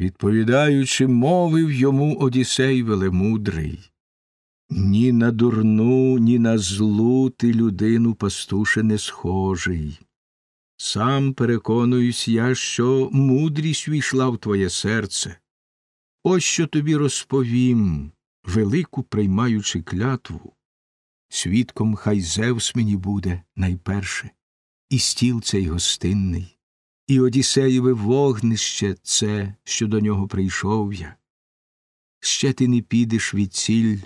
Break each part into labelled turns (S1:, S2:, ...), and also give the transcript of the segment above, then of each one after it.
S1: Відповідаючи, мовив йому Одісей велемудрий. Ні на дурну, ні на злу ти людину пастуше не схожий. Сам переконуюсь я, що мудрість війшла в твоє серце. Ось що тобі розповім, велику приймаючи клятву. Свідком хай Зевс мені буде найперше, і стіл цей гостинний, і Одіссеєве вогнище це, що до нього прийшов я. Ще ти не підеш від ціль,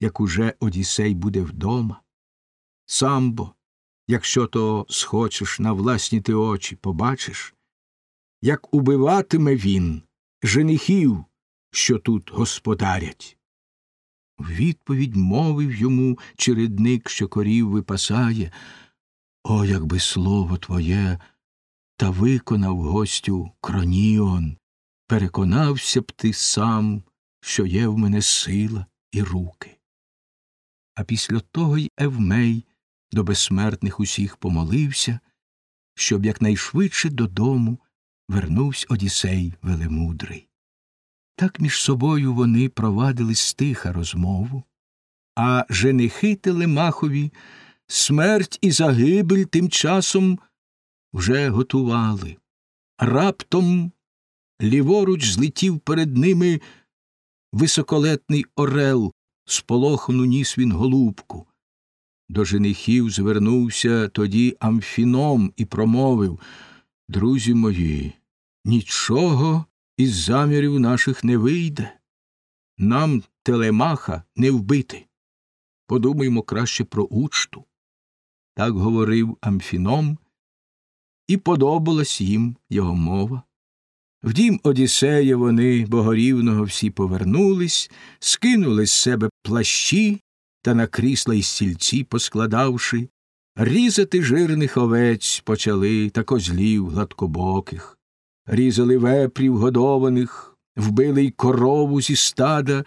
S1: як уже Одіссей буде вдома. Самбо, якщо то схочеш на власні ти очі, побачиш, як убиватиме він женихів, що тут господарять. В відповідь мовив йому чередник, що корів випасає. О, якби слово твоє та виконав гостю кроніон, переконався б ти сам, що є в мене сила і руки. А після того й Евмей до безсмертних усіх помолився, щоб якнайшвидше додому вернувся Одісей велемудрий. Так між собою вони провадили стиха розмову, а женихи Телемахові смерть і загибель тим часом вже готували. Раптом ліворуч злетів перед ними високолетний орел, сполохану ніс він голубку. До женихів звернувся тоді Амфіном і промовив Друзі мої, нічого із замірів наших не вийде. Нам телемаха не вбити. Подумаймо краще про учту. Так говорив Амфіном, і подобалась їм його мова. В дім Одіссея вони богорівного всі повернулись, скинули з себе плащі та на крісла й стільці поскладавши, різати жирних овець почали та козлів гладкобоких, різали вепрів годованих, вбили й корову зі стада,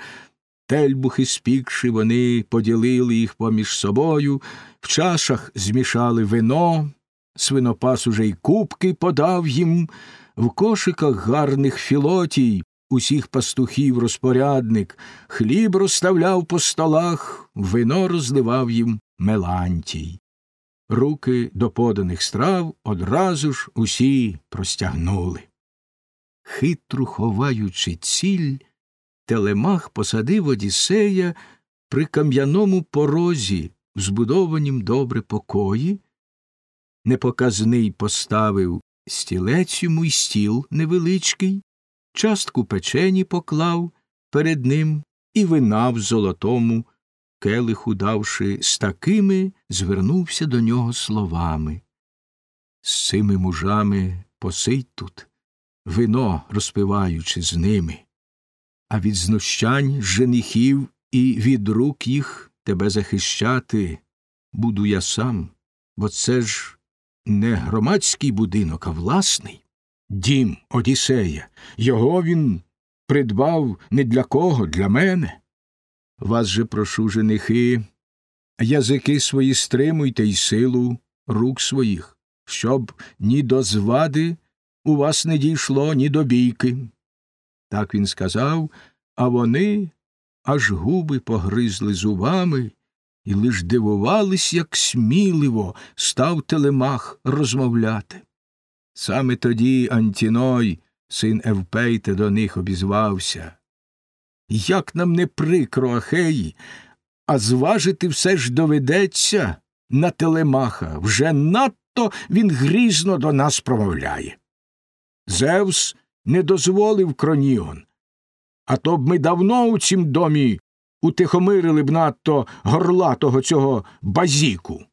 S1: тельбухи спікши, вони поділили їх поміж собою, в чашах змішали вино, свинопас уже й кубки подав їм, в кошиках гарних філотій усіх пастухів розпорядник, хліб розставляв по столах, вино розливав їм мелантій. Руки до поданих страв одразу ж усі простягнули. Хитру ховаючи ціль, телемах посадив Одіссея при кам'яному порозі, збудованім добре покої, непоказний поставив стілець йому й стіл невеличкий, частку печені поклав перед ним і вина в золотому, келиху давши з такими, звернувся до нього словами. З цими мужами посидь тут, вино розпиваючи з ними, а від знущань женихів і від рук їх тебе захищати буду я сам, бо це ж не громадський будинок, а власний. Дім Одіссея. Його він придбав не для кого, для мене. Вас же прошу, женихи, язики свої стримуйте й силу рук своїх, щоб ні до звади у вас не дійшло, ні до бійки. Так він сказав, а вони аж губи погризли зубами і лиш дивувались, як сміливо став телемах розмовляти. Саме тоді Антіной, син Евпейте, до них обізвався. Як нам не прикро, Ахеї, а зважити все ж доведеться на телемаха вже надто він грізно до нас промовляє. Зевс не дозволив кроніон, а то б ми давно у цім домі утихомирили б надто горлатого цього базіку.